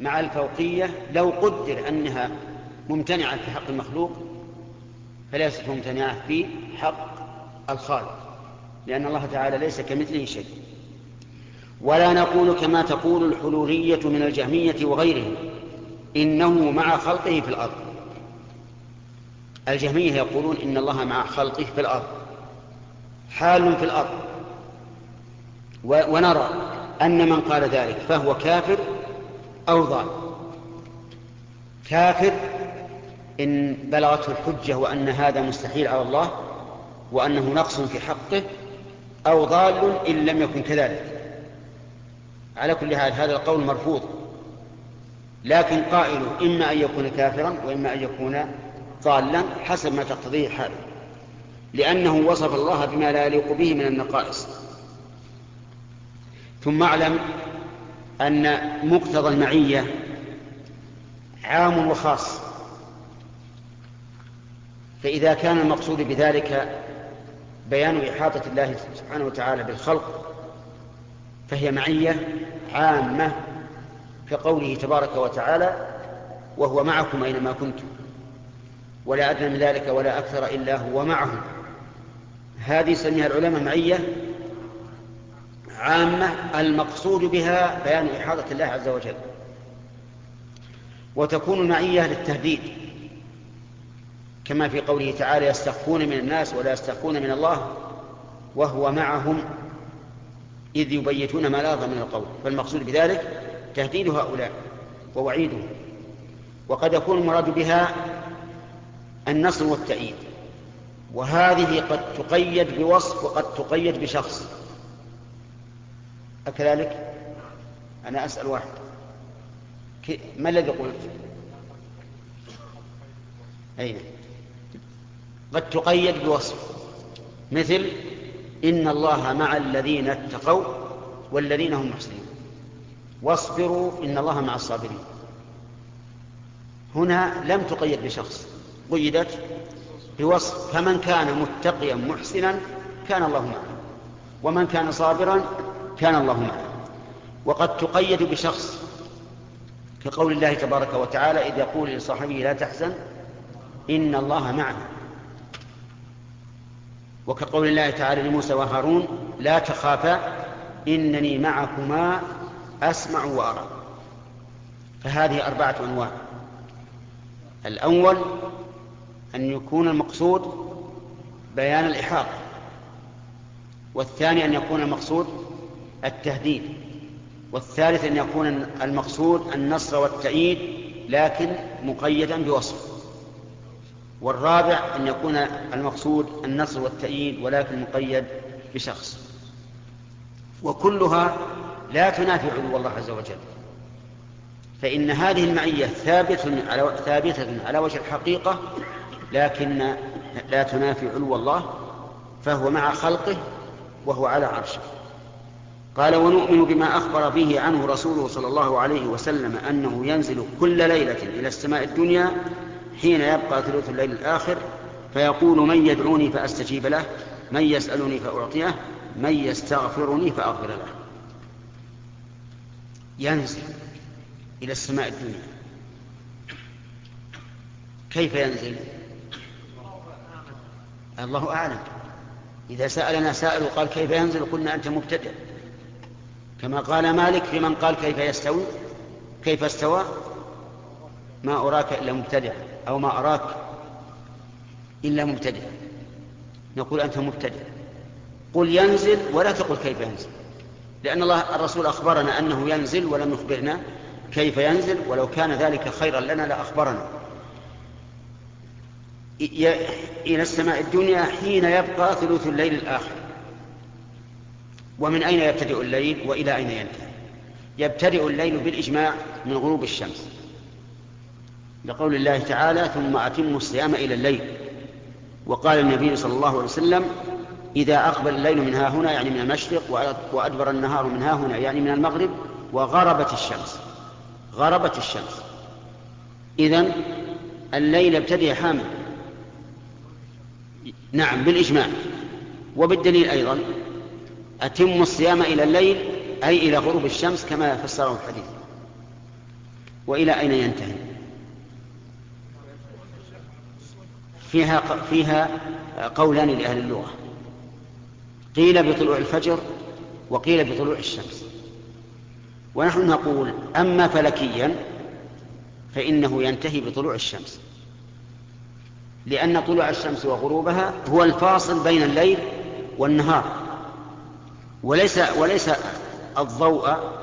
مع الفوقية لو قدر أنها ممتنعة في حق المخلوق فليست ممتنعة في حق الخالق لأن الله تعالى ليس كمثله شيء. ولا نقول كما تقول الحلولية من الجهمية وغيرهم إنه مع خلقه في الأرض. الجهمية يقولون إن الله مع خلقه في الأرض حال في الأرض. ونرى أن من قال ذلك فهو كافر أو ضال. كافر إن بلغته الحجة وأن هذا مستحيل على الله وأنه نقص في حقه أو ضال إن لم يكن كذلك. على كل حال هذا القول مرفوض. لكن قائله إما أن يكون كافرا وإما أن يكون ضالا حسب ما تقتضيه حاله لأنه وصف الله بما لا يليق به من النقائص. ثم اعلم أن مقتضى المعية عام وخاص. فإذا كان المقصود بذلك بيان إحاطة الله سبحانه وتعالى بالخلق فهي معية عامة كقوله تبارك وتعالى وهو معكم أينما كنتم ولا أدنى من ذلك ولا أكثر إلا هو معهم. هذه سميها العلماء معية عامة المقصود بها بيان إحاطة الله عز وجل. وتكون المعية للتهديد. كما في قوله تعالى يستخفون من الناس ولا يستخفون من الله وهو معهم إذ يبيتون ما من القول. فالمقصود بذلك تهديد هؤلاء ووعيدهم. وقد يكون المراد بها النصر والتأييد. وهذه قد تقيد بوصف وقد تقيد بشخص. أكذلك؟ أنا أسأل واحد. ما الذي قلت؟ أين قد تقيد بوصف. مثل إن الله مع الذين اتقوا والذين هم محسنون. واصبروا إن الله مع الصابرين. هنا لم تقيد بشخص. قيدت بوصف فمن كان متقيا محسنا كان الله معه. ومن كان صابرا كان الله معه. وقد تقيد بشخص كقول الله تبارك وتعالى إذ يقول لصاحبه لا تحزن إن الله معنا وكقول الله تعالى لموسى وهارون لا تخافا إنني معكما أسمع وأرى. فهذه أربعة أنواع. الأول أن يكون المقصود بيان الإحاطة. والثاني أن يكون المقصود التهديد والثالث أن يكون المقصود النصر والتأييد لكن مقيدا بوصف. والرابع أن يكون المقصود النصر والتأييد ولكن مقيد بشخص. وكلها لا تنافي علو الله عز وجل. فإن هذه المعية ثابتة على, ثابتة على وجه الحقيقة لكن لا تنافي علو الله فهو مع خلقه وهو على عرشه. قال ونؤمن بما أخبر به عنه رسوله صلى الله عليه وسلم أنه ينزل كل ليلة إلى السماء الدنيا حين يبقى ثلث الليل الآخر فيقول من يدعوني فأستجيب له من يسألني فأعطيه من يستغفرني فأغفر له. ينزل إلى السماء الدنيا. كيف ينزل؟ الله أعلم. إذا سألنا سائل وقال كيف ينزل؟ قلنا أنت مبتدئ كما قال مالك في من قال كيف يستوي؟ كيف استوى؟ ما أراك إلا مبتدئا أو ما أراك إلا مبتدئا نقول أنت مبتدئ قل ينزل ولا تقل كيف ينزل. لأن الله الرسول أخبرنا أنه ينزل ولم يخبرنا كيف ينزل ولو كان ذلك خيرا لنا لأخبرنا. إلى السماء الدنيا حين يبقى ثلث الليل الآخر. ومن أين يبتدئ الليل وإلى أين ينتهي؟ يبتدئ الليل بالإجماع من غروب الشمس. لقول الله تعالى ثم أتموا الصيام إلى الليل وقال النبي صلى الله عليه وسلم إذا أقبل الليل من ها هنا يعني من المشرق وأدبر النهار من ها هنا يعني من المغرب وغربت الشمس. غربت الشمس. إذن الليل ابتدئ حامل. نعم بالإجماع. وبالدليل أيضا أتم الصيام إلى الليل أي إلى غروب الشمس كما فسره الحديث. وإلى أين ينتهي؟ فيها فيها قولان لأهل اللغة. قيل بطلوع الفجر وقيل بطلوع الشمس. ونحن نقول أما فلكيا فإنه ينتهي بطلوع الشمس. لأن طلوع الشمس وغروبها هو الفاصل بين الليل والنهار. وليس وليس الضوء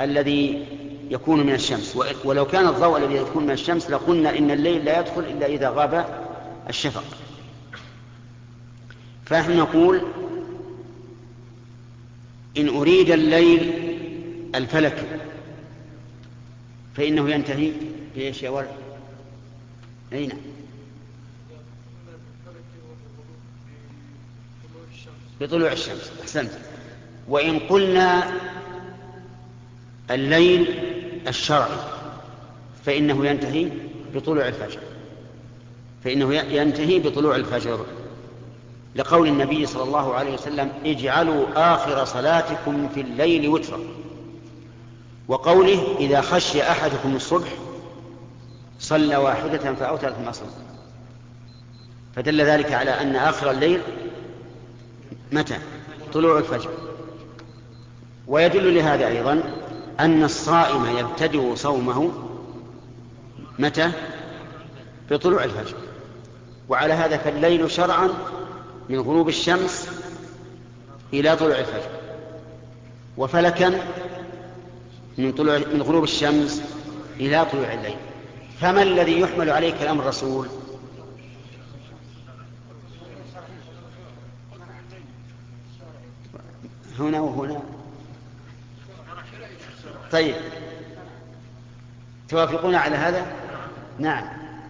الذي يكون من الشمس. ولو كان الضوء الذي يكون من الشمس لقلنا إن الليل لا يدخل إلا إذا غاب الشفق. فنحن نقول إن أريد الليل الفلك فإنه ينتهي بإيش يا ولد؟ أي نعم بطلوع الشمس. أحسنت. وإن قلنا الليل الشرعي فإنه ينتهي بطلوع الفجر. فإنه ينتهي بطلوع الفجر. لقول النبي صلى الله عليه وسلم اجعلوا آخر صلاتكم في الليل وترا. وقوله إذا خشي أحدكم الصبح صلى واحدة فأوتر ثم صلى فدل ذلك على أن آخر الليل متى؟ طلوع الفجر. ويدل لهذا أيضا أن الصائم يبتدئ صومه متى؟ بطلوع الفجر. وعلى هذا فالليل شرعا من غروب الشمس إلى طلوع الفجر. وفلكا من طلوع من غروب الشمس إلى طلوع الليل. فما الذي يحمل عليه كلام الرسول هنا وهنا. طيب. توافقون على هذا؟ نعم.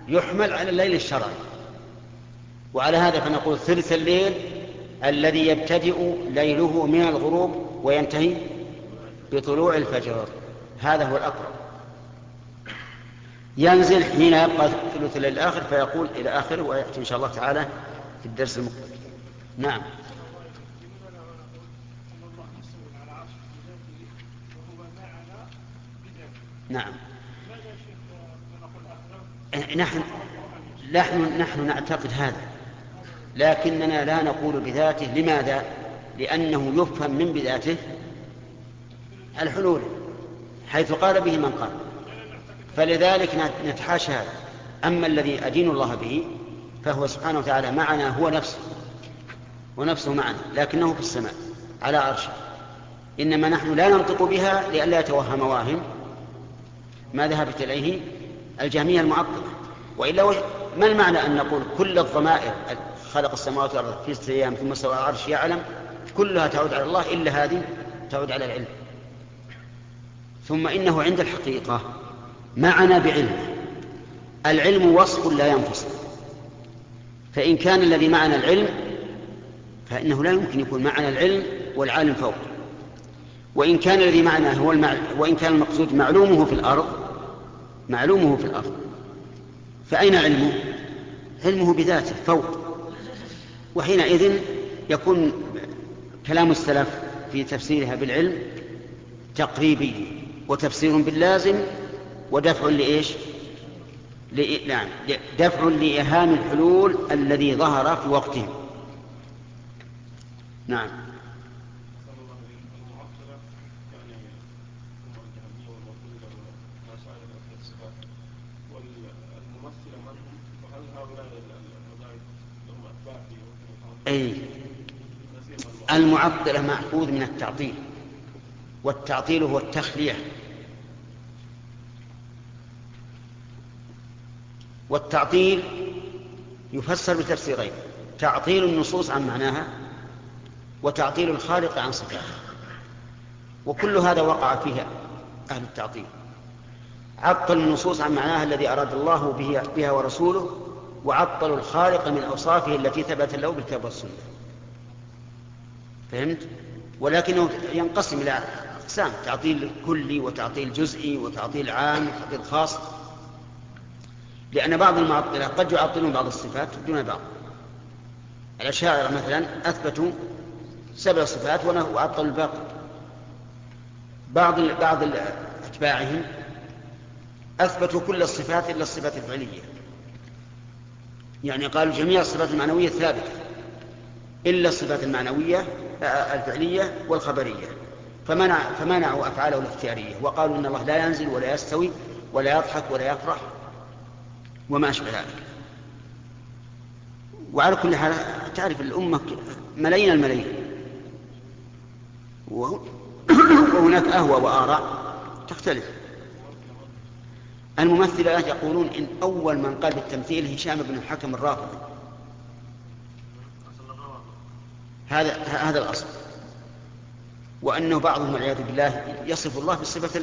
يحمل على الليل الشرعي وعلى هذا فنقول ثلث الليل الذي يبتدئ ليله من الغروب وينتهي بطلوع الفجر. هذا هو الأقرب. ينزل حين يبقى ثلث الليل الآخر فيقول إلى آخره ويأتي إن شاء الله تعالى في الدرس المقبل. نعم. نعم. نحن نحن نحن نعتقد هذا. لكننا لا نقول بذاته لماذا؟ لأنه يفهم من بذاته الحلول حيث قال به من قال. فلذلك نتحاشى هذا. أما الذي أدين الله به فهو سبحانه وتعالى معنا هو نفسه ونفسه معنا لكنه في السماء على عرشه. إنما نحن لا ننطق بها لئلا يتوهم واهم. ما ذهبت إليه الجهمية المعطلة وإلا ما المعنى أن نقول كل الضمائر خلق السماوات والأرض في ستة أيام ثم استوى العرش يعلم كلها تعود على الله إلا هذه تعود على العلم. ثم إنه عند الحقيقة معنا بعلمه العلم وصف لا ينفصل. فإن كان الذي معنا العلم فإنه لا يمكن يكون معنا العلم والعالم فوق. وإن كان الذي معنا هو المع... وإن كان المقصود معلومه في الأرض معلومه في الأرض. فأين علمه؟ علمه بذاته فوق. وحينئذ يكون كلام السلف في تفسيرها بالعلم تقريبي وتفسير باللازم ودفع لإيش؟ لإ... نعم دفع لإهام الحلول الذي ظهر في وقتهم نعم. أي المعطلة مأخوذ من التعطيل والتعطيل هو التخلية والتعطيل يفسر بتفسيرين تعطيل النصوص عن معناها وتعطيل الخالق عن صفاته وكل هذا وقع فيه أهل التعطيل. عطل النصوص عن معناها الذي أراد الله بها ورسوله وعطلوا الخالق من أوصافه التي ثبت له بالكتاب والسنة. فهمت؟ ولكنه ينقسم إلى أقسام تعطيل كلي وتعطيل جزئي وتعطيل عام وتعطيل خاص. لأن بعض المعطلة قد يعطلون بعض الصفات دون بعض. الأشاعرة مثلا أثبتوا سبع صفات وعطلوا الباقي. بعض بعض أتباعهم أثبتوا كل الصفات إلا الصفات الفعلية. يعني قالوا جميع الصفات المعنوية ثابتة. إلا الصفات المعنوية آه، الفعلية والخبرية. فمنع فمنعوا أفعاله الاختيارية. وقالوا إن الله لا ينزل ولا يستوي ولا يضحك ولا يفرح وما أشبه ذلك. وعلى كل حال تعرف الأمة ملايين الملايين. وهناك أهوى وآراء تختلف. الممثلة يقولون إن أول من قال بالتمثيل هشام بن الحكم الرافضي. هذا هذا الأصل. وأنه بعضهم والعياذ بالله يصف الله بصفة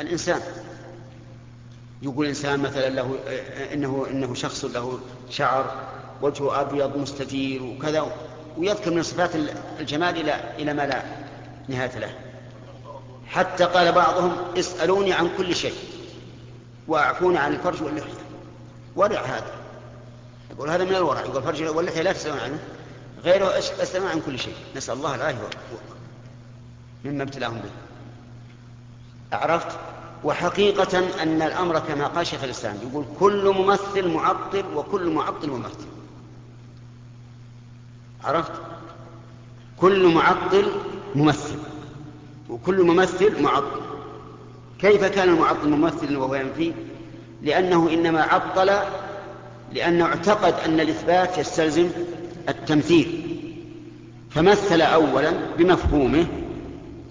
الإنسان. يقول إنسان مثلا له إنه إنه شخص له شعر وجهه أبيض مستدير وكذا ويذكر من صفات الجمال إلى إلى ما لا نهاية له. حتى قال بعضهم اسألوني عن كل شيء. وأعفوني عن الفرج واللحية. ورع هذا. يقول هذا من الورع. يقول الفرج واللحية لا تسألون عنه. غيره أسألون عن كل شيء. نسأل الله العافية مما ابتلاهم به. عرفت وحقيقة أن الأمر كما قال شيخ الإسلام. يقول كل ممثل معطل وكل معطل ممثل. عرفت؟ كل معطل ممثل. وكل ممثل معطل. كيف كان المعطل ممثلا وهو ينفي؟ لأنه إنما عطل لأنه اعتقد أن الإثبات يستلزم التمثيل. فمثل أولا بمفهومه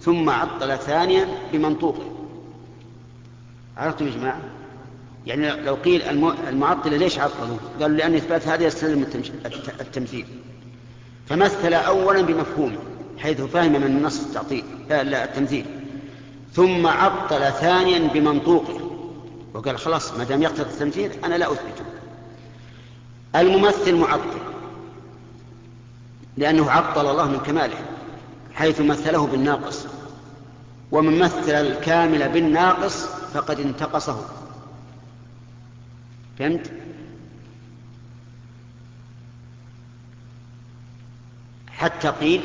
ثم عطل ثانيا بمنطوقه. عرفتم يا جماعة؟ يعني لو قيل المعطل ليش عطلوا قالوا لأن إثبات هذا يستلزم التمثيل. فمثل أولا بمفهومه حيث فهم من النص التعطيل لا التمثيل. ثم عطل ثانيا بمنطوقه. وقال خلاص ما دام يقتضي التمثيل أنا لا أثبته الممثل معطل لأنه عطل الله من كماله حيث مثله بالناقص. ومن مثل الكامل بالناقص فقد انتقصه. فهمت؟ حتى قيل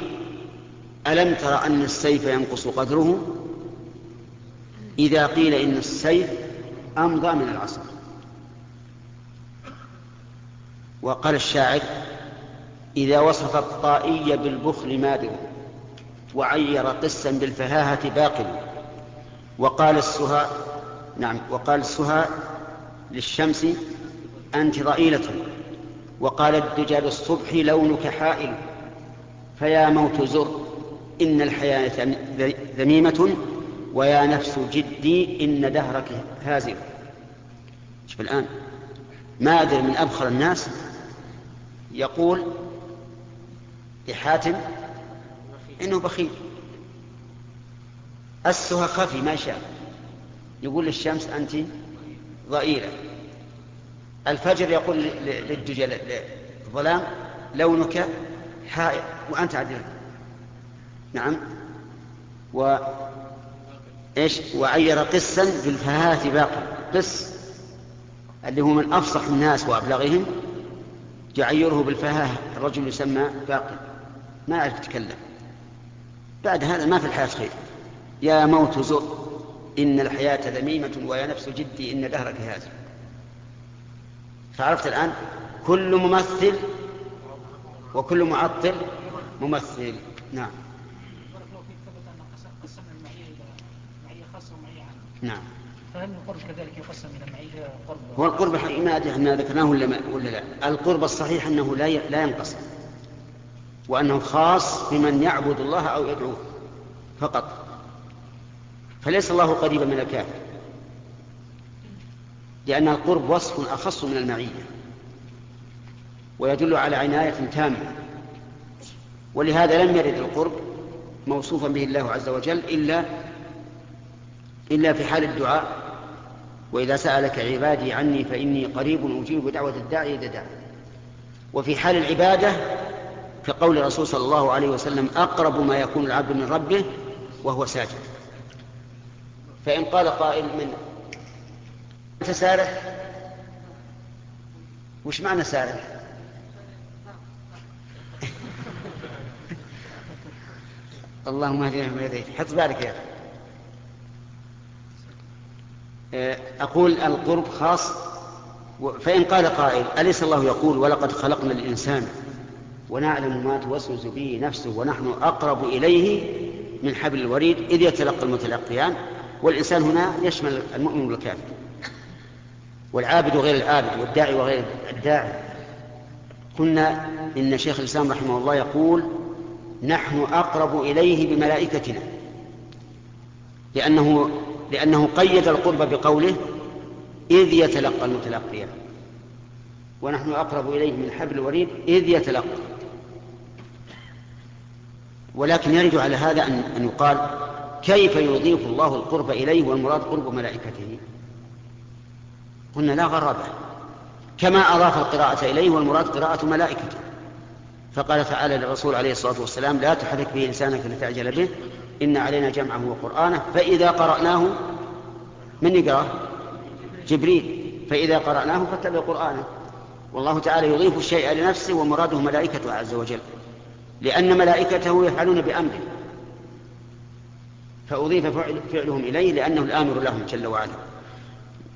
ألم تر أن السيف ينقص قدره؟ إذا قيل إن السيف أمضى من العصا. وقال الشاعر إذا وصف الطائي بالبخل مادر وعير قسا بالفهاهة باقل وقال السهى نعم وقال السهى للشمس أنت ضئيلة. وقال الدجى بالصبح لونك حائل. فيا موت زر إن الحياة ذميمة. ويا نفس جدي إن دهرك هازل. شوف الآن. مادر من أبخر الناس يقول لحاتم إنه بخيل. أسها خفي ما شاء. يقول للشمس أنت ضئيلة. الفجر يقول للدجى للظلام لونك حائر. وأنت عدل. نعم. و إيش؟ وعير قسا بالفهاة باقي. قس اللي هو من أفصح الناس وأبلغهم يعيره بالفهاة. الرجل يسمى باقي. ما يعرف يتكلم بعد هذا ما في الحياة خير. يا موت زر. إن الحياة ذميمة ويا نفس جدي. إن دهرك هذا. فعرفت الآن؟ كل ممثل وكل معطل ممثل. نعم. نعم. فهل القرب كذلك يقسم إلى المعيه قرب؟ هو القرب ما أدري إحنا ذكرناه ولا ولا لا. القرب الصحيح أنه لا لا ينقسم. وأنه خاص بمن يعبد الله أو يدعوه فقط. فليس الله قريبا من الكافر. لأن القرب وصف أخص من المعية. ويدل على عناية تامة. ولهذا لم يرد القرب موصوفا به الله عز وجل إلا إلا في حال الدعاء. وإذا سألك عبادي عني فإني قريب أجيب دعوة الداعي إذا دعا. وفي حال العبادة كقول الرسول صلى الله عليه وسلم أقرب ما يكون العبد من ربه وهو ساجد. فإن قال قائل من؟ أنت سارح؟ وش معنى سارح؟ اللهم اهدنا من هديت. حط بالك يا أخي. أقول القرب خاص فإن قال قائل أليس الله يقول ولقد خلقنا الإنسان ونعلم ما توسوس به نفسه ونحن أقرب إليه من حبل الوريد إذ يتلقى المتلقيان والإنسان هنا يشمل المؤمن والكافر والعابد وغير العابد والداعي وغير الداعي. قلنا إن شيخ الإسلام رحمه الله يقول نحن أقرب إليه بملائكتنا لأنه لأنه قيد القرب بقوله إذ يتلقى المتلقيان ونحن أقرب إليه من حبل الوريد إذ يتلقى. ولكن يرد على هذا أن يقال كيف يضيف الله القرب إليه والمراد قرب ملائكته؟ قلنا لا غرابة. كما أضاف القراءة إليه والمراد قراءة ملائكته. فقال تعالى للرسول عليه الصلاة والسلام لا تحرك به لسانك لتعجل به. إن علينا جمعه وقرآنه فإذا قرأناه من يقرأ؟ جبريل. فإذا قرأناه فاتبع قرآنه. والله تعالى يضيف الشيء لنفسه ومراده ملائكته عز وجل. لأن ملائكته يفعلون بأمره. فأضيف فعلهم إليه لأنه الآمر لهم جل وعلا.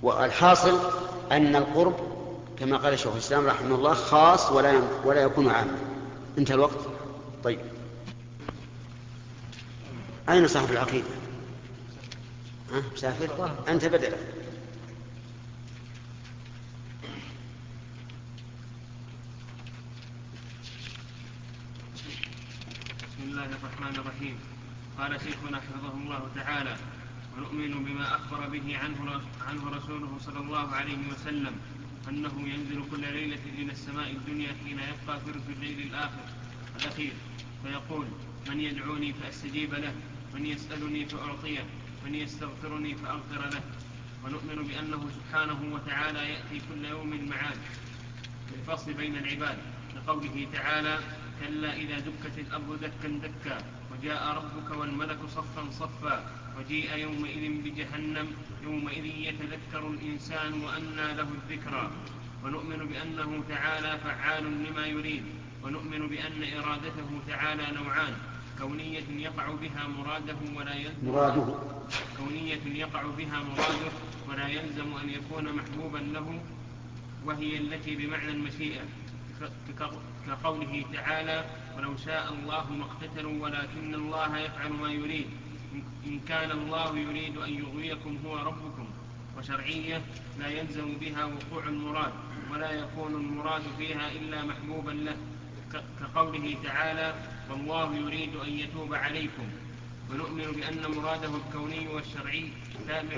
والحاصل أن القرب كما قال شيخ الإسلام رحمه الله خاص ولا ولا يكون عاما. انتهى الوقت؟ طيب. أين صاحب العقيدة؟ مسافر؟ أنت بدله بسم الله الرحمن الرحيم. قال شيخنا حفظه الله تعالى ونؤمن بما أخبر به عنه, عنه رسوله صلى الله عليه وسلم أنه ينزل كل ليلة إلى السماء الدنيا حين يبقى ثلث الليل الآخر. الأخير. فيقول من يدعوني فأستجيب له. من يسألني فأعطيه من يستغفرني فأغفر له. ونؤمن بأنه سبحانه وتعالى يأتي كل يوم المعاد. بالفصل بين العباد. لقوله تعالى كلا إذا دكت الأرض دكا دكا وجاء ربك والملك صفا صفا وجيء يومئذ بجهنم يومئذ يتذكر الإنسان وأنى له الذكرى. ونؤمن بأنه تعالى فعال لما يريد. ونؤمن بأن إرادته تعالى نوعان. كونية يقع بها مراده ولا يلزم مراده. كونية يقع بها مراده ولا يلزم أن يكون محبوبا له وهي التي بمعنى المشيئة. كقوله تعالى ولو شاء الله ما اقتتلوا ولكن الله يفعل ما يريد. إن كان الله يريد أن يغويكم هو ربكم وشرعية لا يلزم بها وقوع المراد ولا يكون المراد فيها إلا محبوبا له. كقوله تعالى والله يريد أن يتوب عليكم. ونؤمن بأن مراده الكوني والشرعي تابع.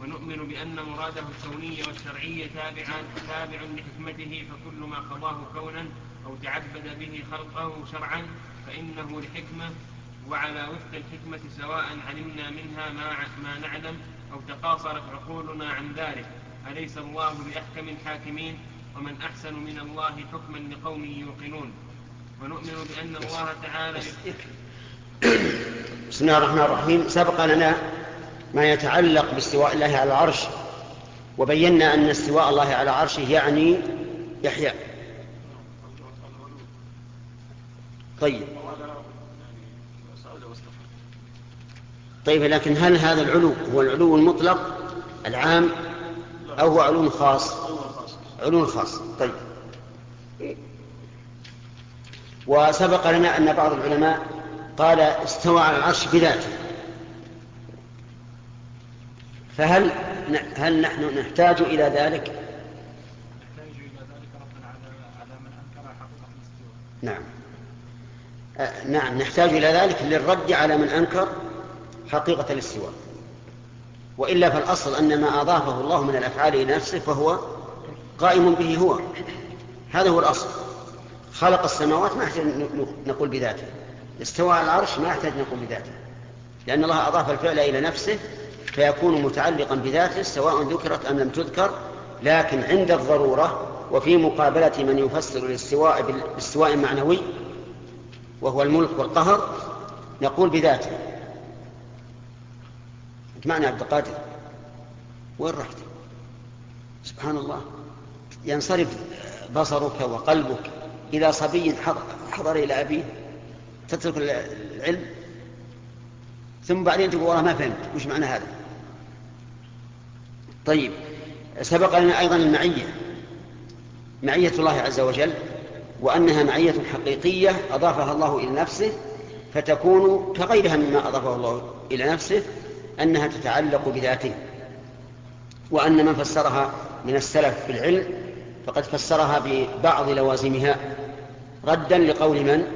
ونؤمن بأن مراده الكوني والشرعي تابع تابع لحكمته فكل ما قضاه كونا أو تعبد به خلقه شرعا فإنه لحكمة. وعلى وفق الحكمة سواء علمنا منها ما, ما نعلم أو تقاصرت عقولنا عن ذلك. أليس الله بأحكم الحاكمين؟ ومن أحسن من الله حكما لقوم يوقنون. ونؤمن بأن الله تعالى بسم الله الرحمن الرحيم. سبق لنا ما يتعلق باستواء الله على العرش وبينا أن استواء الله على عرشه يعني يحيى طيب. طيب لكن هل هذا العلو هو العلو المطلق العام أو هو علو خاص؟ علو خاص. طيب. وسبق لنا أن بعض العلماء قال استوى على العرش بذاته فهل هل نحن نحتاج إلى ذلك؟ نحتاج إلى ذلك ردا على من أنكر حقيقة الاستواء. نعم. نعم نحتاج إلى ذلك للرد على من أنكر حقيقة الاستواء. وإلا فالأصل أن ما أضافه الله من الأفعال إلى نفسه فهو قائم به هو. هذا هو الأصل. خلق السماوات ما يحتاج نقول بذاته. استوى على العرش ما يحتاج نقول بذاته. لأن الله أضاف الفعل إلى نفسه فيكون متعلقا بذاته سواء ذكرت أم لم تذكر لكن عند الضرورة وفي مقابلة من يفسر الاستواء بالاستواء معنوي وهو الملك والقهر نقول بذاته. أنت معنى عبد القادر؟ وين رحت؟ سبحان الله. ينصرف بصرك وقلبك. إلى صبي حضر إلى أبيه تترك العلم ثم بعدين تقول والله ما فهمت وش معنى هذا؟ طيب سبق لنا أيضا المعية معية الله عز وجل وأنها معية حقيقية أضافها الله إلى نفسه فتكون كغيرها مما أضافه الله إلى نفسه أنها تتعلق بذاته وأن من فسرها من السلف في العلم فقد فسرها ببعض لوازمها. ردا لقول من؟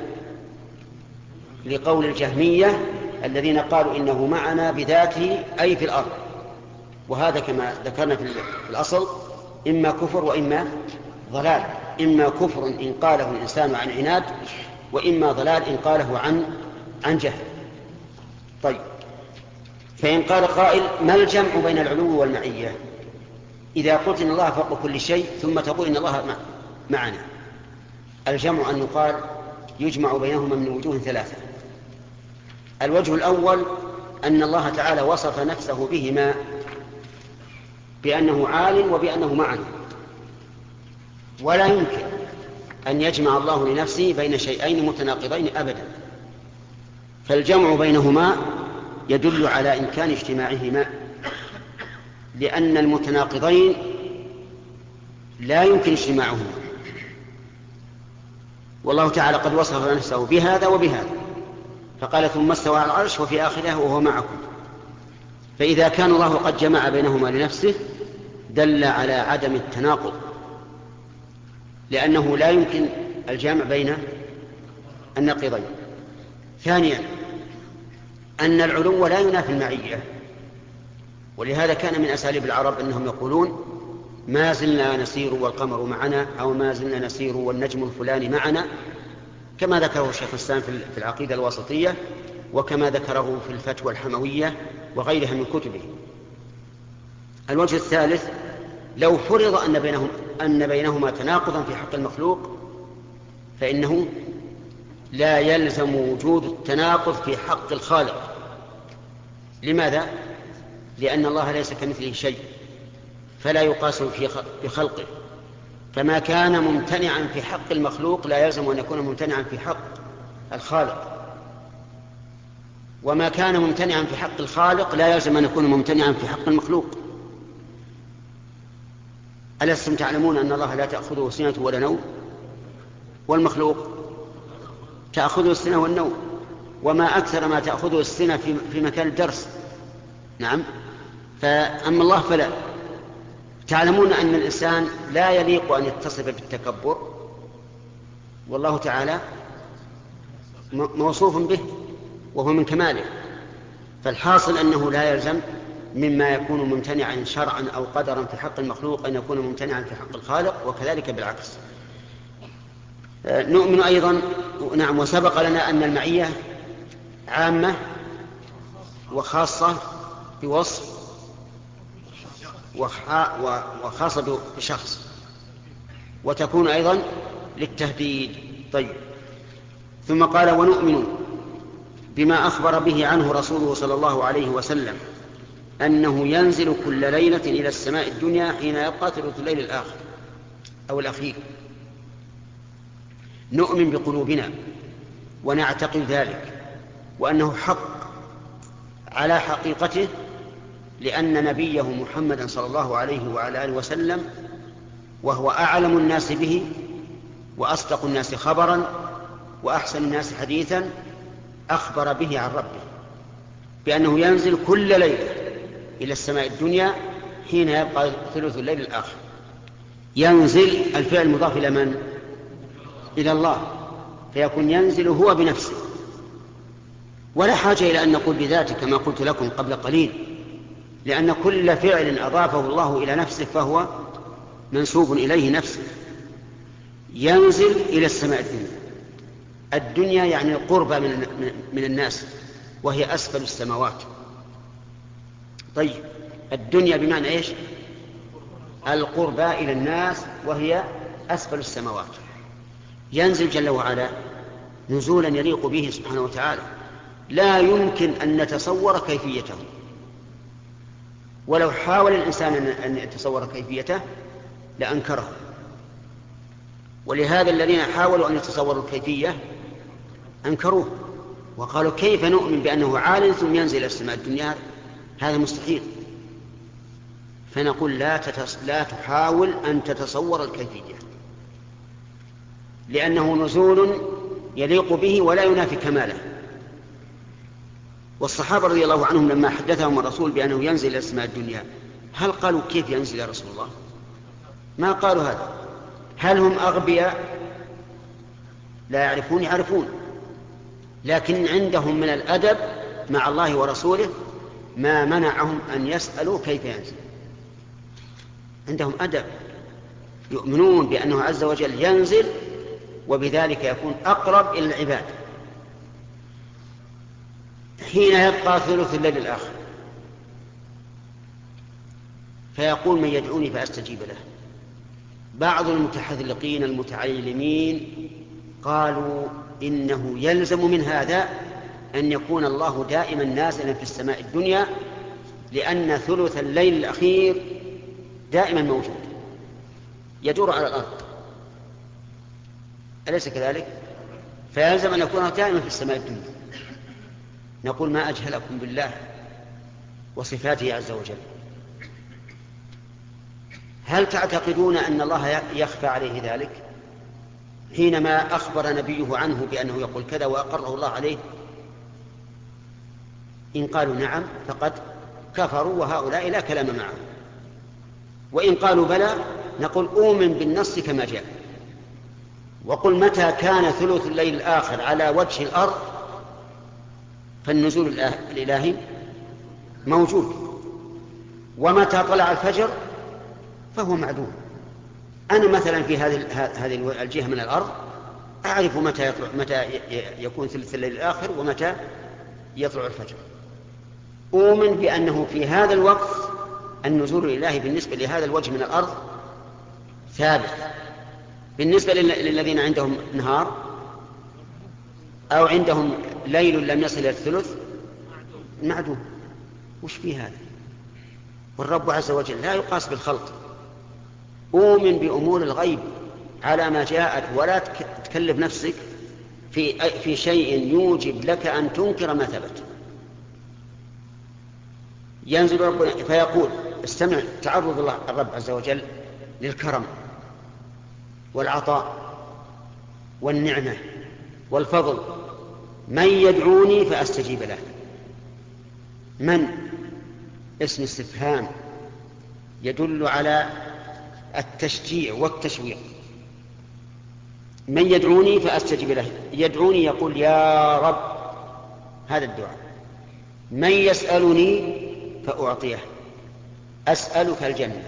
لقول الجهمية الذين قالوا إنه معنا بذاته أي في الأرض. وهذا كما ذكرنا في الأصل إما كفر وإما ضلال. إما كفر إن قاله الإنسان عن عناد وإما ضلال إن قاله عن عن جهل. طيب. فإن قال قائل ما الجمع بين العلو والمعية؟ إذا قلت إن الله فوق كل شيء ثم تقول إن الله معنا. الجمع أن يقال يجمع بينهما من وجوه ثلاثة. الوجه الأول أن الله تعالى وصف نفسه بهما بأنه عال وبأنه معنا ولا يمكن أن يجمع الله لنفسه بين شيئين متناقضين أبدا. فالجمع بينهما يدل على إمكان اجتماعهما لأن المتناقضين لا يمكن اجتماعهما والله تعالى قد وصف نفسه بهذا وبهذا. فقال ثم استوى على العرش وفي آخره وهو معكم. فإذا كان الله قد جمع بينهما لنفسه دل على عدم التناقض. لأنه لا يمكن الجمع بين النقيضين. ثانيا أن العلو لا ينافي المعية. ولهذا كان من أساليب العرب أنهم يقولون ما زلنا نسير والقمر معنا أو ما زلنا نسير والنجم الفلاني معنا. كما ذكره الشيخ الإسلام في العقيدة الواسطية وكما ذكره في الفتوى الحموية وغيرها من كتبه. الوجه الثالث لو فرض أن, بينهم أن بينهما تناقضا في حق المخلوق فإنه لا يلزم وجود التناقض في حق الخالق. لماذا؟ لأن الله ليس كمثله شيء فلا يقاس في خلقه. فما كان ممتنعا في حق المخلوق لا يلزم أن يكون ممتنعا في حق الخالق. وما كان ممتنعا في حق الخالق لا يلزم أن يكون ممتنعا في حق المخلوق. ألستم تعلمون أن الله لا تأخذه سنة ولا نوم؟ والمخلوق تأخذه السنة والنوم. وما أكثر ما تأخذه السنة في مكان الدرس. نعم. فأما الله فلا. تعلمون أن الإنسان لا يليق أن يتصف بالتكبر؟ والله تعالى موصوف به وهو من كماله. فالحاصل أنه لا يلزم مما يكون ممتنعا شرعا أو قدرا في حق المخلوق أن يكون ممتنعا في حق الخالق وكذلك بالعكس. نؤمن أيضا نعم وسبق لنا أن المعية عامة وخاصة بوصف وخاصة بشخص. وتكون أيضا للتهديد. طيب. ثم قال ونؤمن بما أخبر به عنه رسوله صلى الله عليه وسلم أنه ينزل كل ليلة إلى السماء الدنيا حين يبقى ثلث الليل الآخر أو الأخير. نؤمن بقلوبنا ونعتقد ذلك وأنه حق على حقيقته لأن نبيه محمدا صلى الله عليه وعلى آله وسلم وهو أعلم الناس به وأصدق الناس خبرا وأحسن الناس حديثا أخبر به عن ربه بأنه ينزل كل ليلة إلى السماء الدنيا حين يبقى ثلث الليل الآخر. ينزل الفعل المضاف إلى من؟ إلى الله. فيكون ينزل هو بنفسه. ولا حاجة إلى أن نقول بذاته كما قلت لكم قبل قليل. لأن كل فعل أضافه الله إلى نفسه فهو منسوب إليه نفسه. ينزل إلى السماء الدنيا. الدنيا يعني القربى من, من الناس وهي أسفل السماوات. طيب الدنيا بمعنى إيش؟ القربى إلى الناس وهي أسفل السماوات. ينزل جل وعلا نزولا يليق به سبحانه وتعالى. لا يمكن أن نتصور كيفيته. ولو حاول الإنسان أن يتصور كيفيته لأنكره. ولهذا الذين حاولوا أن يتصوروا الكيفية أنكروه. وقالوا كيف نؤمن بأنه عال ثم ينزل إلى السماء الدنيا؟ هذا مستحيل. فنقول لا, تتص... لا تحاول أن تتصور الكيفية. لأنه نزول يليق به ولا ينافي كماله. والصحابة رضي الله عنهم لما حدثهم الرسول بأنه ينزل إلى السماء الدنيا هل قالوا كيف ينزل يا رسول الله؟ ما قالوا هذا. هل هم أغبياء؟ لا يعرفون يعرفون. لكن عندهم من الأدب مع الله ورسوله ما منعهم أن يسألوا كيف ينزل. عندهم أدب. يؤمنون بأنه عز وجل ينزل وبذلك يكون أقرب إلى العباد. حين يبقى ثلث الليل الآخر. فيقول من يدعوني فأستجيب له. بعض المتحذلقين المتعلمين قالوا إنه يلزم من هذا أن يكون الله دائما نازلا في السماء الدنيا لأن ثلث الليل الأخير دائما موجود يدور على الأرض. أليس كذلك؟ فيلزم أن يكون دائما في السماء الدنيا. نقول ما أجهلكم بالله وصفاته عز وجل. هل تعتقدون أن الله يخفى عليه ذلك؟ حينما أخبر نبيه عنه بأنه يقول كذا وأقره الله عليه إن قالوا نعم فقد كفروا وهؤلاء لا كلام معهم. وإن قالوا بلى نقول أؤمن بالنص كما جاء. وقل متى كان ثلث الليل الآخر على وجه الأرض فالنزول الإلهي موجود. ومتى طلع الفجر فهو معدوم. أنا مثلا في هذه هذه الجهة من الأرض أعرف متى يطلع متى يكون ثلث الليل الآخر ومتى يطلع الفجر. أؤمن بأنه في هذا الوقت النزول الإلهي بالنسبة لهذا الوجه من الأرض ثابت. بالنسبة للذين عندهم نهار أو عندهم ليل لم يصل إلى الثلث؟ معدوم. وش في هذا؟ والرب عز وجل لا يقاس بالخلق. أؤمن بأمور الغيب على ما جاءت ولا تكلف نفسك في في شيء يوجب لك أن تنكر ما ثبت. ينزل ربنا فيقول استمع تعرض الله الرب عز وجل للكرم والعطاء والنعمة والفضل من يدعوني فأستجيب له. من؟ اسم استفهام يدل على التشجيع والتشويق. من يدعوني فأستجيب له. يدعوني يقول يا رب هذا الدعاء. من يسألني فأعطيه. أسألك الجنة.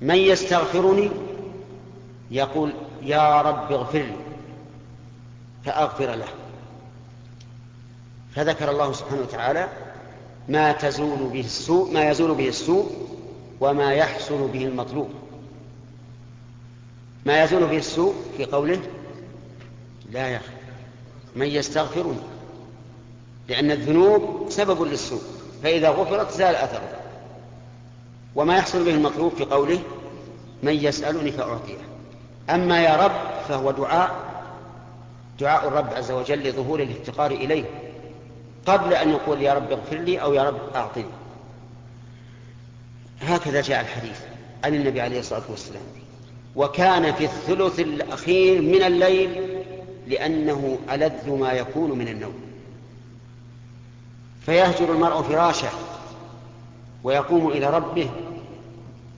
من يستغفرني يقول يا رب اغفر لي. فأغفر له. فذكر الله سبحانه وتعالى ما تزول به السوء ما يزول به السوء وما يحصل به المطلوب. ما يزول به السوء في قوله لا يخ من يستغفرني لأن الذنوب سبب للسوء فإذا غفرت زال أثره. وما يحصل به المطلوب في قوله من يسألني فأعطيه. أما يا رب فهو دعاء دعاء الرب عز وجل لظهور الافتقار إليه قبل أن يقول يا رب اغفر لي أو يا رب أعطني. هكذا جاء الحديث عن النبي عليه الصلاة والسلام. وكان في الثلث الأخير من الليل لأنه ألذ ما يكون من النوم. فيهجر المرء فراشه ويقوم إلى ربه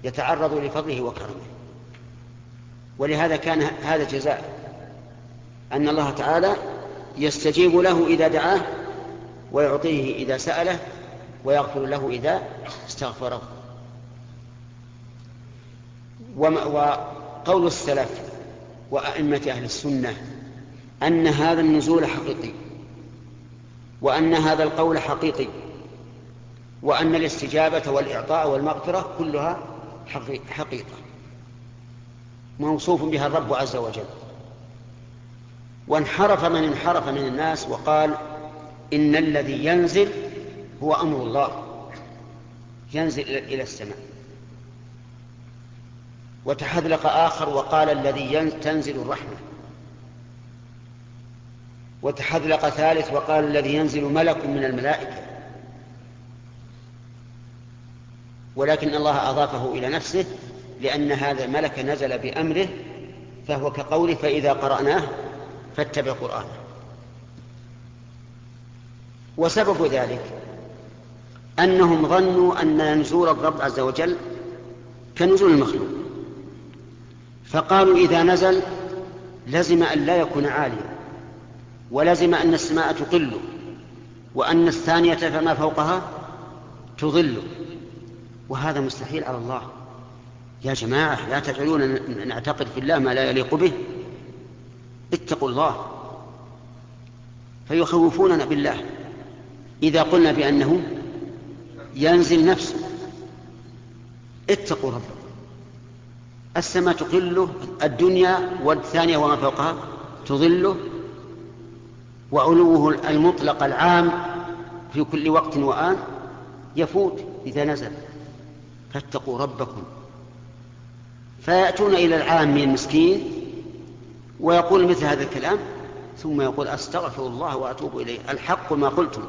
يتعرض لفضله وكرمه. ولهذا كان هذا جزاء أن الله تعالى يستجيب له إذا دعاه ويعطيه إذا سأله ويغفر له إذا استغفره. وقول السلف وأئمة أهل السنة أن هذا النزول حقيقي وأن هذا القول حقيقي وأن الاستجابة والإعطاء والمغفرة كلها حقيقة. موصوف بها الرب عز وجل. وانحرف من انحرف من الناس وقال إن الذي ينزل هو أمر الله. ينزل إلى السماء. وتحذلق آخر وقال الذي تنزل الرحمة. وتحذلق ثالث وقال الذي ينزل ملك من الملائكة. ولكن الله أضافه إلى نفسه لأن هذا الملك نزل بأمره فهو كقوله فإذا قرأناه فاتبع قرآنه. وسبب ذلك أنهم ظنوا أن نزول الرب عز وجل كنزول المخلوق. فقالوا إذا نزل لزم أن لا يكون عاليا ولزم أن السماء تقل وأن الثانية فما فوقها تظل. وهذا مستحيل على الله. يا جماعة لا تجعلون نعتقد في الله ما لا يليق به. اتقوا الله فيخوفوننا بالله إذا قلنا بأنه ينزل نفسه. اتقوا ربكم. السماء تقله الدنيا والثانية وما فوقها تظله وعلوه المطلق العام في كل وقت وآن يفوت إذا نزل. فاتقوا ربكم. فيأتون إلى العام المسكين ويقول مثل هذا الكلام ثم يقول أستغفر الله وأتوب إليه. الحق ما قلتم.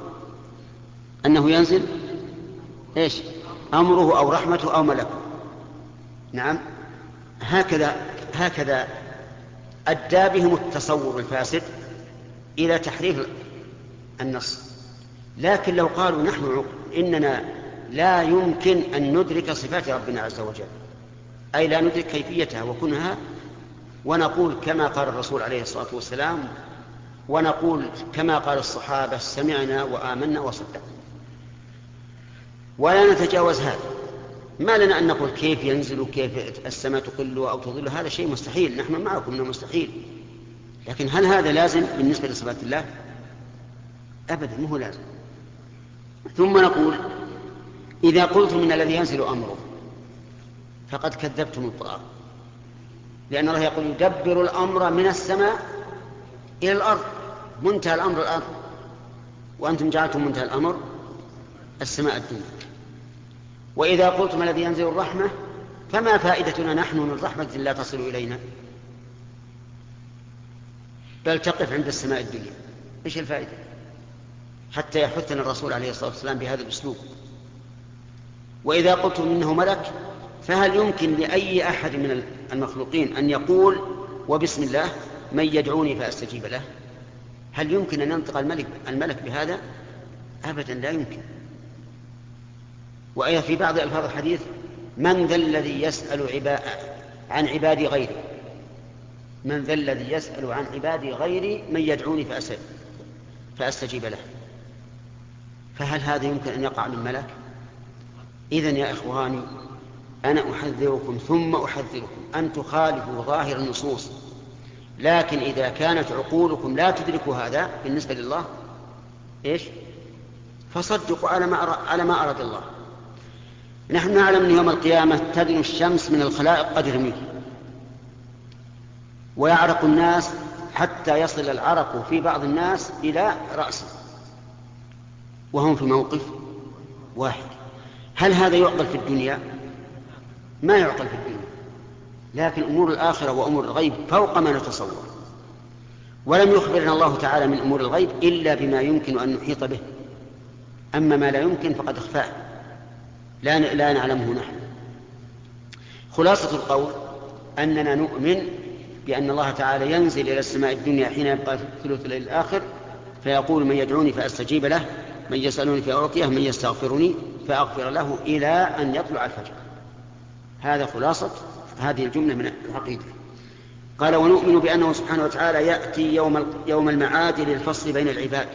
أنه ينزل إيش؟ أمره أو رحمته أو ملكه. نعم. هكذا هكذا أدى بهم التصور الفاسد إلى تحريف النص. لكن لو قالوا نحن إننا لا يمكن أن ندرك صفات ربنا عز وجل أي لا ندرك كيفيتها وكنها ونقول كما قال الرسول عليه الصلاة والسلام ونقول كما قال الصحابة سمعنا وآمنا وصدقنا. ولا نتجاوز هذا. ما لنا أن نقول كيف ينزل كيف السماء تقل أو تظل هذا شيء مستحيل. نحن معكم أنه مستحيل. لكن هل هذا لازم بالنسبة لصفات الله؟ أبدا مو لازم. ثم نقول إذا قلتم من الذي ينزل أمره فقد كذبتم القرآن لأن الله يقول يدبر الأمر من السماء إلى الأرض. منتهى الأمر الأرض وأنتم جعلتم منتهى الأمر السماء الدنيا. وإذا قلتم الذي ينزل الرحمة فما فائدتنا نحن من رحمة لا تصل إلينا؟ بل تقف عند السماء الدنيا. إيش الفائدة؟ حتى يحثنا الرسول عليه الصلاة والسلام بهذا الأسلوب. وإذا قلتم إنه ملك فهل يمكن لأي أحد من المخلوقين أن يقول وبسم الله من يدعوني فأستجيب له؟ هل يمكن أن ينطق الملك الملك بهذا؟ ابدا لا يمكن. وأيضا في بعض ألفاظ الحديث من ذا الذي يسأل عبا... عن عبادي غيري؟ من ذا الذي يسأل عن عبادي غيري من يدعوني فأسأل فأستجيب له؟ فهل هذا يمكن أن يقع من ملك؟ إذن يا إخواني أنا أحذركم ثم أحذركم أن تخالفوا ظاهر النصوص. لكن إذا كانت عقولكم لا تدرك هذا بالنسبة لله إيش؟ فصدقوا على ما على ما أراد الله. نحن نعلم أن يوم القيامة تدنو الشمس من الخلائق قدر منه. ويعرق الناس حتى يصل العرق في بعض الناس إلى رأسه. وهم في موقف واحد. هل هذا يعقل في الدنيا؟ ما يعقل في الدنيا. لكن أمور الآخرة وأمور الغيب فوق ما نتصور. ولم يخبرنا الله تعالى من أمور الغيب إلا بما يمكن أن نحيط به. أما ما لا يمكن فقد أخفاه. لا لا نعلمه نحن. خلاصة القول أننا نؤمن بأن الله تعالى ينزل إلى السماء الدنيا حين يبقى ثلث الليل الآخر فيقول من يدعوني فأستجيب له من يسألني فأعطيه من يستغفرني فأغفر له إلى أن يطلع الفجر. هذا خلاصة هذه الجملة من العقيدة. قال ونؤمن بأنه سبحانه وتعالى يأتي يوم يوم المعاد للفصل بين العباد.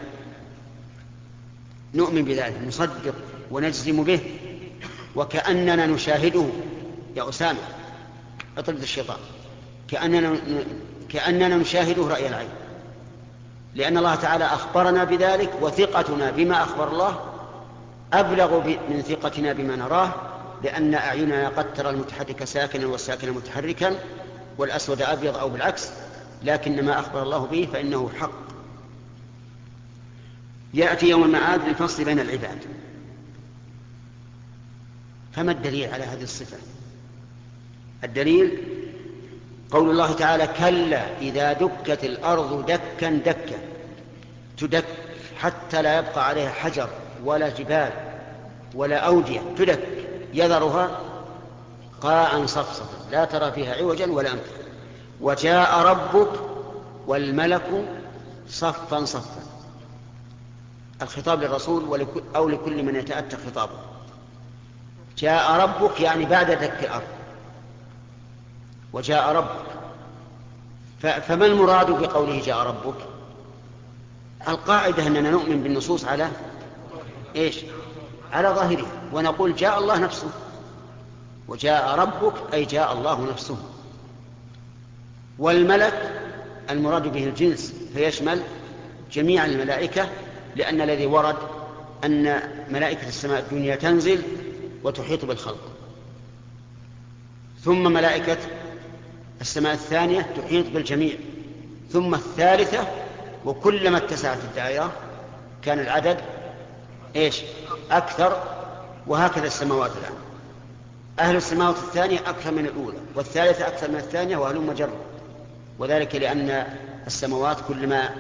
نؤمن بذلك نصدق ونجزم به وكأننا نشاهده. يا أسامة اطرد الشيطان. كأننا كأننا نشاهده رأي العين. لأن الله تعالى أخبرنا بذلك وثقتنا بما أخبر الله أبلغ من ثقتنا بما نراه لأن أعيننا قد ترى المتحرك ساكنا والساكن متحركا والأسود أبيض أو بالعكس لكن ما أخبر الله به فإنه حق. يأتي يوم المعاد للفصل بين العباد. فما الدليل على هذه الصفة؟ الدليل قول الله تعالى كلا إذا دكت الأرض دكا دكا تدك حتى لا يبقى عليها حجر ولا جبال ولا أودية تدك. يذرها قاعا صفصفا لا ترى فيها عوجا ولا أمتا وجاء ربك والملك صفا صفا. الخطاب للرسول أو لكل من يتأتى خطابه. جاء ربك يعني بعد دك الأرض. وجاء ربك. فما المراد بقوله جاء ربك؟ القاعدة أننا نؤمن بالنصوص على إيش؟ على ظاهره ونقول جاء الله نفسه. وجاء ربك أي جاء الله نفسه. والملك المراد به الجنس فيشمل جميع الملائكة لأن الذي ورد أن ملائكة السماء الدنيا تنزل وتحيط بالخلق. ثم ملائكة السماء الثانية تحيط بالجميع. ثم الثالثة وكلما اتسعت الدائرة كان العدد إيش؟ أكثر وهكذا السماوات الآن. أهل السماوات الثانية أكثر من الأولى والثالثة أكثر من الثانية وهلم جرا وذلك لأن السماوات كلما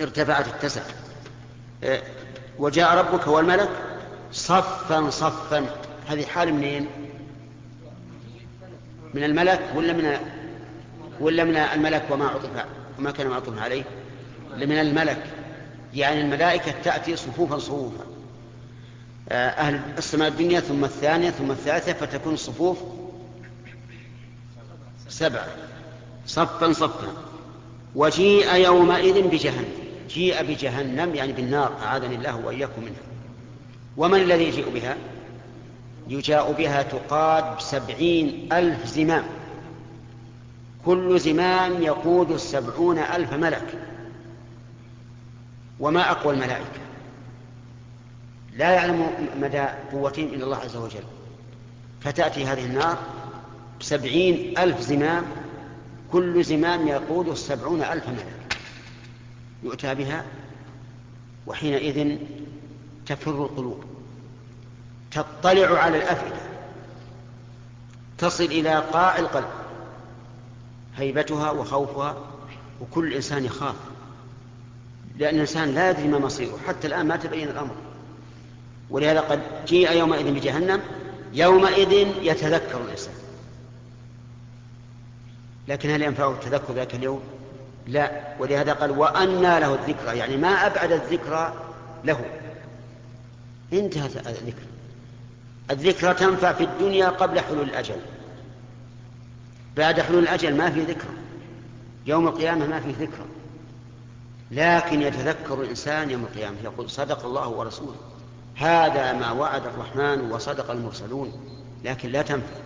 ارتفعت اتسعت. إيه، وجاء ربك والملك صفا صفا. هذه حال منين؟ من الملك ولا من ولا من الملك وما عطف وما كان معطوفا عليه؟ من الملك. يعني الملائكة تأتي صفوفا صفوفا. آه، أهل السماء الدنيا ثم الثانية ثم الثالثة فتكون الصفوف سبعة. صفا صفا. وجيء يومئذ بجهنم. جيء بجهنم يعني بالنار أعاذني الله وإياكم منها. ومن الذي يجيء بها؟ يجاء بها تقاد بسبعين ألف زمام. كل زمام يقود السبعون ألف ملك. وما أقوى الملائكة؟ لا يعلم مدى قوتهم إلا الله عز وجل. فتأتي هذه النار بسبعين ألف زمام كل زمام يقود السبعون ألف ملك. يؤتى بها وحينئذ تفر القلوب. تطلع على الأفئدة. تصل إلى قاع القلب. هيبتها وخوفها وكل إنسان يخاف. لأن الإنسان لا يدري ما مصيره. حتى الآن ما تبين الأمر. ولهذا قد جيء يومئذ بجهنم يومئذ يتذكر الإنسان. لكن هل ينفعه التذكر ذاك اليوم؟ لا. ولهذا قال وأنى له الذكرى. يعني ما أبعد الذكرى له. انتهت الذكر الذكرى تنفع في الدنيا قبل حلول الأجل. بعد حلول الأجل ما في ذكرى. يوم القيامة ما في ذكرى. لكن يتذكر الإنسان يوم القيامة. يقول صدق الله ورسوله. هذا ما وعد الرحمن وصدق المرسلون لكن لا تنفع.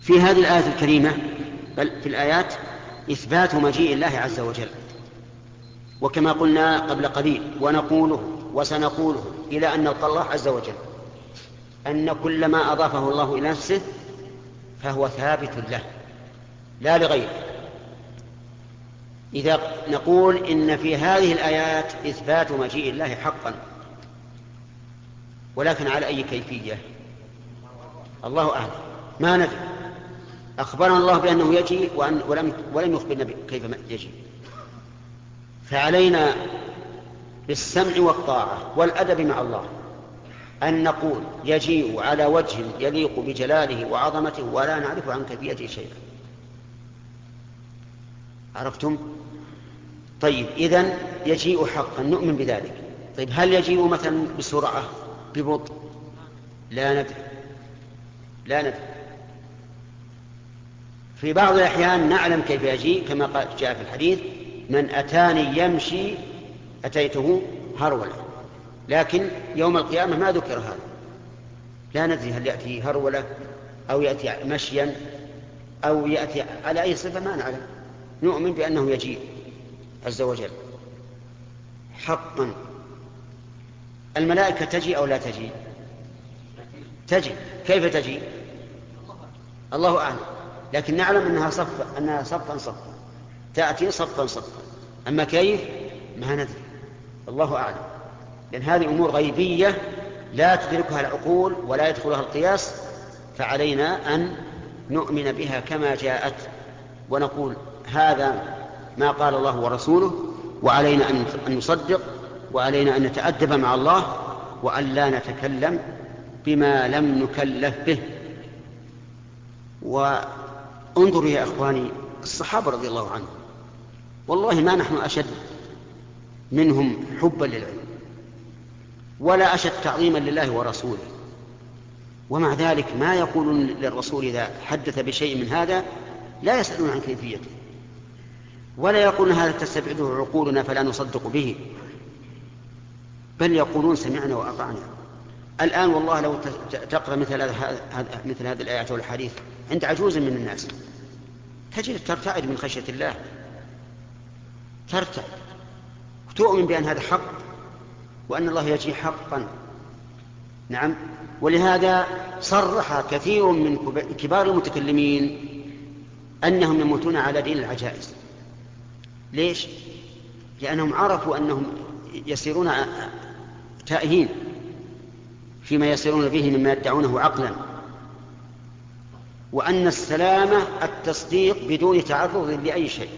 في هذه الآية الكريمة بل في الآيات إثبات مجيء الله عز وجل. وكما قلنا قبل قليل ونقوله وسنقوله إلى أن نلقى الله عز وجل. أن كل ما أضافه الله إلى نفسه فهو ثابت له لا لغيره. إذا نقول إن في هذه الآيات إثبات مجيء الله حقا ولكن على أي كيفية؟ الله أعلم. ما ندري. أخبرنا الله بأنه يجي وأن ولم, ولم يخبرنا كيف يجي. فعلينا بالسمع والطاعة والأدب مع الله أن نقول يجيء على وجه يليق بجلاله وعظمته ولا نعرف عن كيفيته شيئا. عرفتم؟ طيب إذن يجيء حقا. نؤمن بذلك. طيب هل يجيء مثلا بسرعة؟ ببطء. لا ندري. لا ندري. في بعض الأحيان نعلم كيف يجيء كما جاء في الحديث من أتاني يمشي أتيته هرولة. لكن يوم القيامة ما ذكر هذا. لا ندري هل يأتي هرولة أو يأتي مشيا أو يأتي على أي صفة ما نعلم. نؤمن بأنه يجيء عز وجل. حقا. الملائكة تجي أو لا تجي؟ تجي. كيف تجي؟ الله أعلم. لكن نعلم أنها صف أنها صفا صفا. تأتي صفا صفا. أما كيف؟ ما ندري. الله أعلم. لأن هذه أمور غيبية لا تدركها العقول ولا يدخلها القياس فعلينا أن نؤمن بها كما جاءت. ونقول هذا ما قال الله ورسوله وعلينا أن نصدق وعلينا أن نتأدب مع الله وأن لا نتكلم بما لم نكلف به. وانظروا يا إخواني الصحابة رضي الله عنهم والله ما نحن أشد منهم حبا للعلم ولا أشد تعظيما لله ورسوله. ومع ذلك ما يقولون للرسول إذا حدث بشيء من هذا لا يسألون عن كيفيته ولا يقولون هذا تستبعده عقولنا فلا نصدق به. بل يقولون سمعنا وأطعنا. الآن والله لو تقرأ مثل مثل هذه الآيات والحديث عند عجوز من الناس. تجد ترتعد من خشية الله. ترتعد. وتؤمن بأن هذا حق وأن الله يجي حقا. نعم. ولهذا صرح كثير من كبار المتكلمين أنهم يموتون على دين العجائز. ليش؟ لأنهم عرفوا أنهم يسيرون تائهين فيما يسيرون به مما يدعونه عقلا. وأن السلامة التصديق بدون تعرض لأي شيء.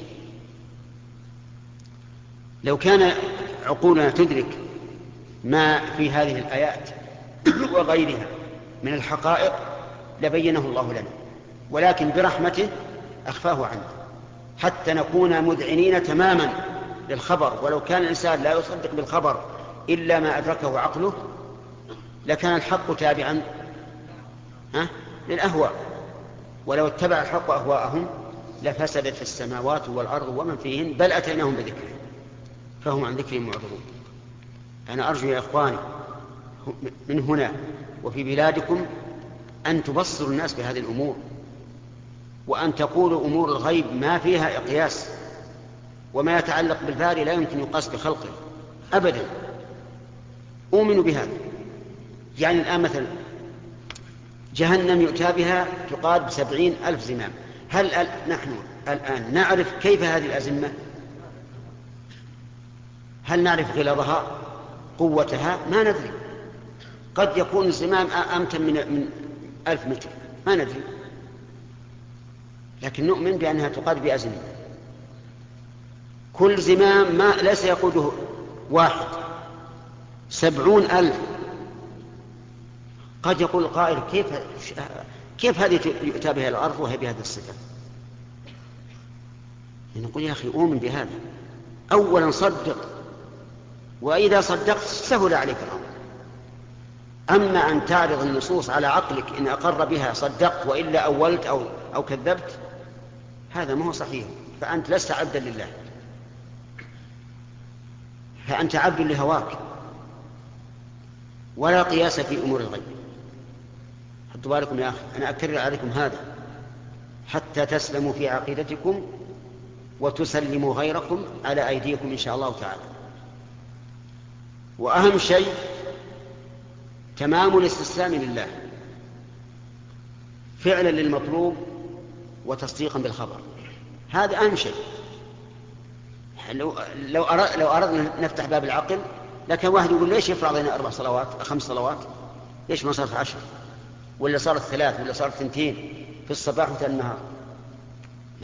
لو كان عقولنا تدرك ما في هذه الآيات وغيرها من الحقائق لبينه الله لنا. ولكن برحمته أخفاه عنا حتى نكون مذعنين تماما للخبر. ولو كان الإنسان لا يصدق بالخبر إلا ما أدركه عقله لكان الحق تابعا ها؟ للأهواء. ولو اتبع الحق أهواءهم لفسدت السماوات والأرض ومن فيهن بل أتيناهم بذكرهم فهم عن ذكرهم معرضون. أنا أرجو يا إخواني من هنا وفي بلادكم أن تبصروا الناس بهذه الأمور وأن تقولوا أمور الغيب ما فيها إقياس وما يتعلق بالباري لا يمكن يقاس بخلقه أبدا. أؤمن بهذا يعني الآن مثلا جهنم يؤتى بها تقاد بسبعين ألف زمام. هل نحن الآن نعرف كيف هذه الأزمة؟ هل نعرف غلظها؟ قوتها؟ ما ندري. قد يكون الزمام أمتن من, من ألف متر. ما ندري. لكن نؤمن بأنها تقاد بأزمة. كل زمام ما ليس يقوده واحد. سبعون ألف. قد يقول القائل كيف كيف هذه يؤتى بها الأرض وهي بهذه الصفة؟ نقول يا أخي أؤمن بهذا. أولا صدق وإذا صدقت سهل عليك الأمر. أما أن تعرض النصوص على عقلك إن أقر بها صدقت وإلا أولت أو, أو كذبت هذا ما هو صحيح. فأنت لست عبدا لله. فأنت عبد لهواك. ولا قياس في أمور الغيب. حطوا بالكم يا أخي. أنا أكرر عليكم هذا. حتى تسلموا في عقيدتكم وتسلموا غيركم على أيديكم إن شاء الله تعالى. وأهم شيء تمام الاستسلام لله. فعلا للمطلوب وتصديقا بالخبر. هذا أهم شيء. لو لو أردنا نفتح باب العقل لكن واحد يقول ليش يفرض علينا أربع صلوات خمس صلوات؟ ليش ما صارت عشر؟ ولا صارت ثلاث ولا صارت ثنتين في الصباح وفي النهار.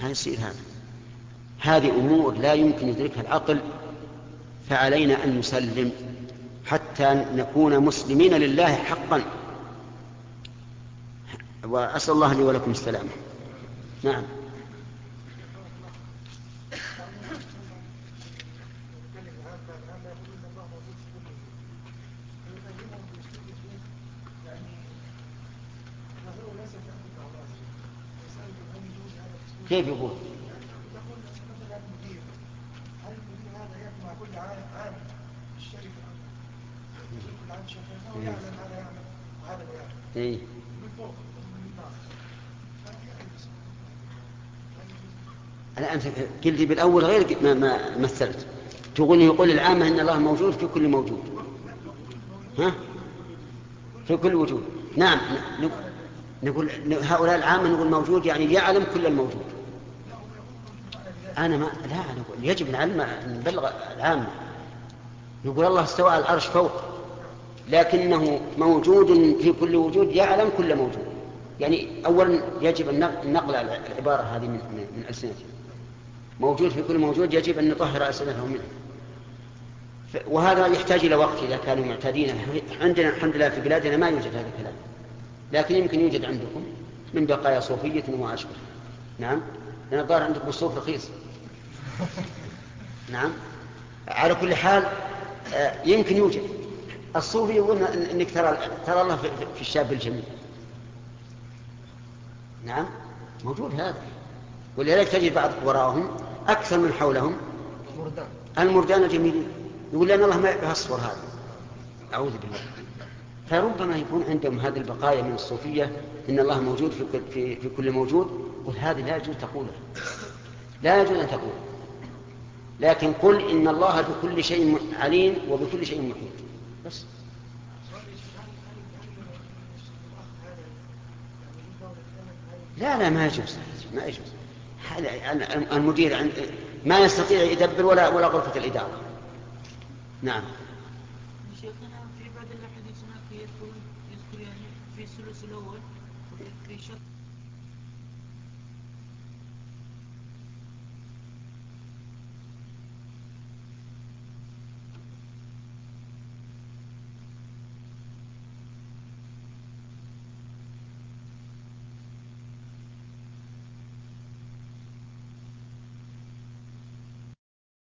ما يصير هذا. هذه أمور لا يمكن يدركها العقل فعلينا أن نسلم حتى نكون مسلمين لله حقا. وأسأل الله لي ولكم السلامة. نعم. كيف يقول؟ إيه؟ أنا أنت قلت بالأول غير ما, ما مثلت تقول يقول العامة أن الله موجود في كل موجود ها؟ في كل وجود نعم نقول هؤلاء العامة نقول موجود يعني يعلم كل الموجود أنا ما لا نقول يجب نعلم نبلغ العامة نقول الله استوى على العرش فوق لكنه موجود في كل وجود يعلم كل موجود. يعني أولا يجب أن نقل العبارة هذه من, من ألسنتنا موجود في كل موجود يجب أن نطهر ألسنتهم منه. وهذا يحتاج إلى وقت إذا كانوا معتادين. عندنا الحمد لله في بلادنا ما يوجد هذا الكلام. لكن يمكن يوجد عندكم من بقايا صوفية وما أشبه. نعم لأن الظاهر عندكم الصوف رخيص. نعم. على كل حال آه، يمكن يوجد. الصوفي يقول إنك ترى ترى الله في الشاب الجميل. نعم. موجود هذا. ولذلك تجد بعض وراءهم أكثر من حولهم المردان الجميلين. يقول لأن الله ما يصفر هذا. أعوذ بالله. فربما يكون عندهم هذه البقايا من الصوفية إن الله موجود في كل, في, في كل موجود قل هذه لا يجوز تقولها. لا يجوز أن تقول لكن قل إن الله بكل شيء عليم وبكل شيء محيط. بس. لا لا ما يجوز ما يجوز. المدير ما يستطيع يدبر ولا ولا غرفة الإدارة. نعم.